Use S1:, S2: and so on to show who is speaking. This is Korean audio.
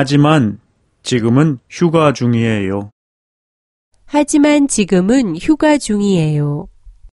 S1: 하지만 지금은 휴가 중이에요.
S2: 하지만 지금은 휴가 중이에요.